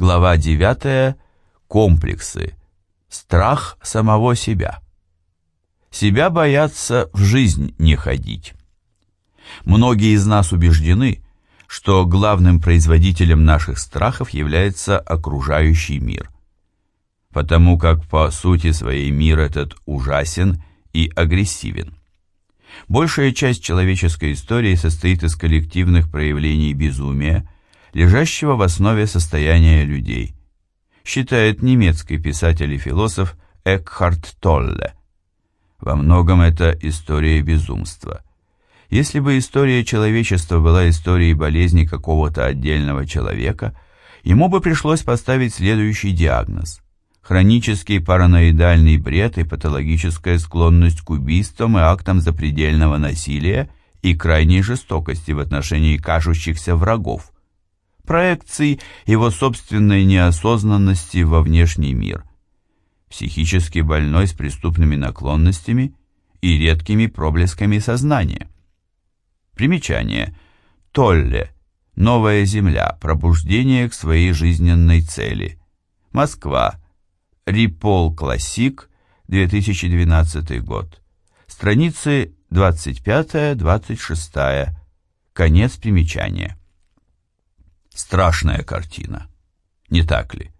Глава 9. Комплексы. Страх самого себя. Себя бояться в жизнь не ходить. Многие из нас убеждены, что главным производителем наших страхов является окружающий мир. Потому как по сути своей мир этот ужасен и агрессивен. Большая часть человеческой истории состоит из коллективных проявлений безумия, лежащего в основе состояния людей, считает немецкий писатель и философ Экхард Толле. Во многом это история безумства. Если бы история человечества была историей болезни какого-то отдельного человека, ему бы пришлось поставить следующий диагноз – хронический параноидальный бред и патологическая склонность к убийствам и актам запредельного насилия и крайней жестокости в отношении кажущихся врагов, проекций его собственной неосознанности во внешний мир, психически больной с преступными наклонностями и редкими проблесками сознания. Примечание. Толле. Новая земля. Пробуждение к своей жизненной цели. Москва. Рипол Классик. 2012 год. Страницы 25-26. Конец примечания. Страшная картина. Не так ли?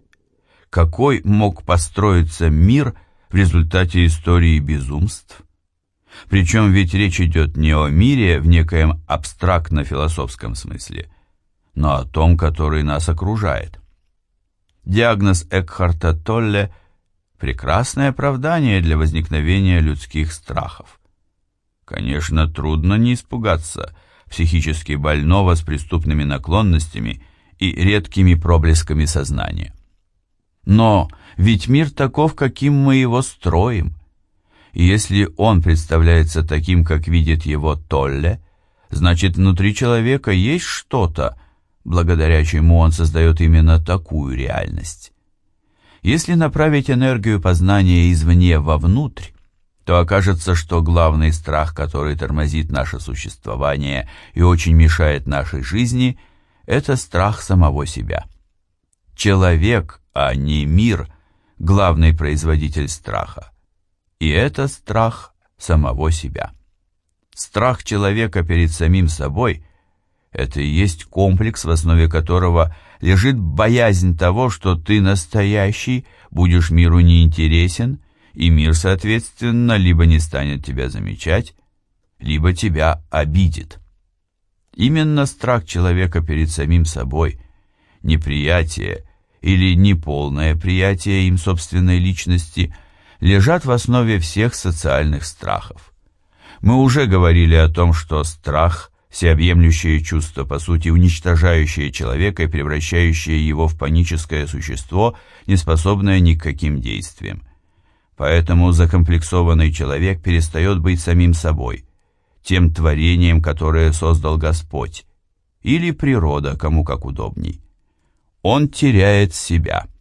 Какой мог построиться мир в результате истории безумств? Причем ведь речь идет не о мире в некоем абстрактно-философском смысле, но о том, который нас окружает. Диагноз Экхарта Толле – прекрасное оправдание для возникновения людских страхов. Конечно, трудно не испугаться психически больного с преступными наклонностями и редкими проблесками сознания. Но ведь мир таков, каким мы его строим. И если он представляется таким, как видит его Толле, значит, внутри человека есть что-то, благодаря чему он создает именно такую реальность. Если направить энергию познания извне вовнутрь, то окажется, что главный страх, который тормозит наше существование и очень мешает нашей жизни, это страх самого себя. Человек, а не мир, главный производитель страха. И это страх самого себя. Страх человека перед самим собой – это и есть комплекс, в основе которого лежит боязнь того, что ты настоящий, будешь миру неинтересен, и мир, соответственно, либо не станет тебя замечать, либо тебя обидит. Именно страх человека перед самим собой, неприятие или неполное приятие им собственной личности – лежат в основе всех социальных страхов. Мы уже говорили о том, что страх – всеобъемлющее чувство, по сути уничтожающее человека и превращающее его в паническое существо, неспособное ни к каким действиям. Поэтому закомплексованный человек перестает быть самим собой, тем творением, которое создал Господь, или природа, кому как удобней. Он теряет себя –